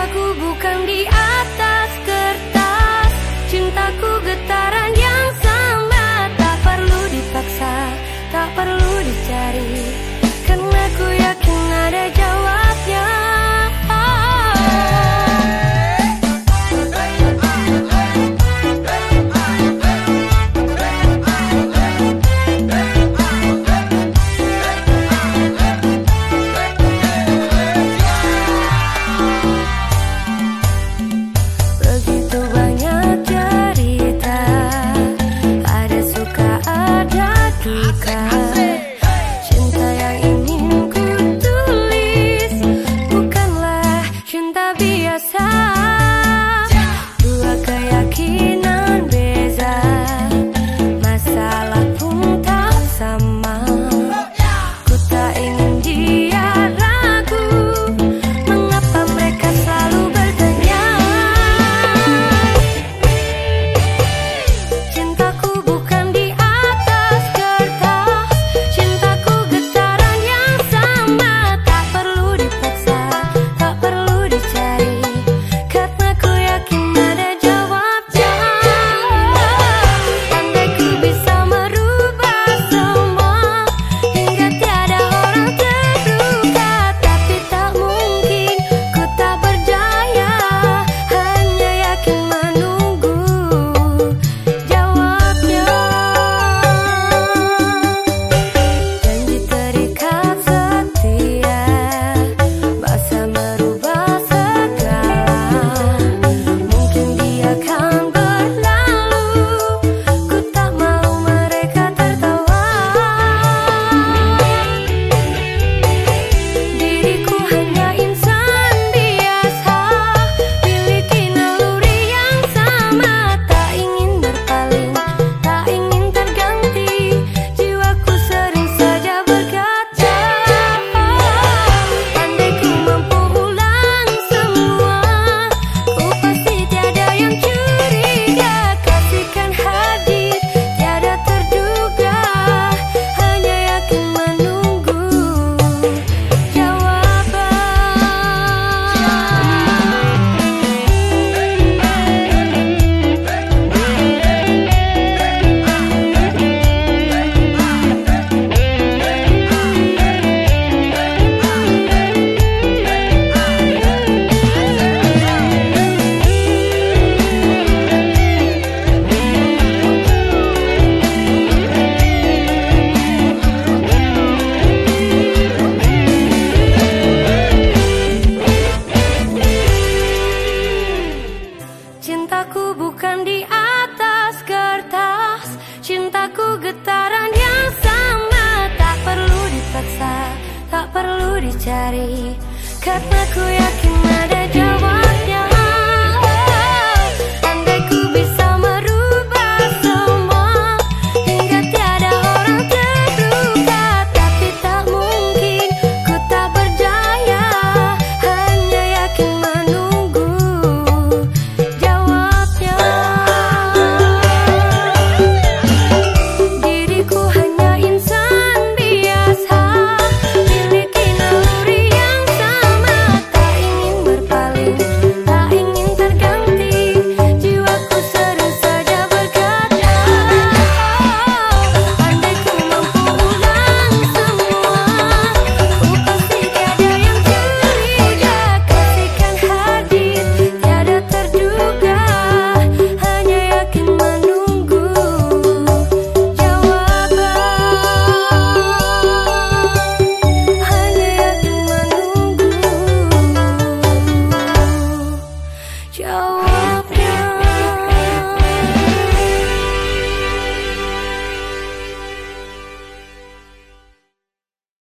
Cintaku bukan di atas kertas. Cintaku getaran Cintaku bukan di atas kertas. Cintaku getaran yang sama. Tak perlu dipaksa, tak perlu dicari. Karena ku yakin ada jawaban.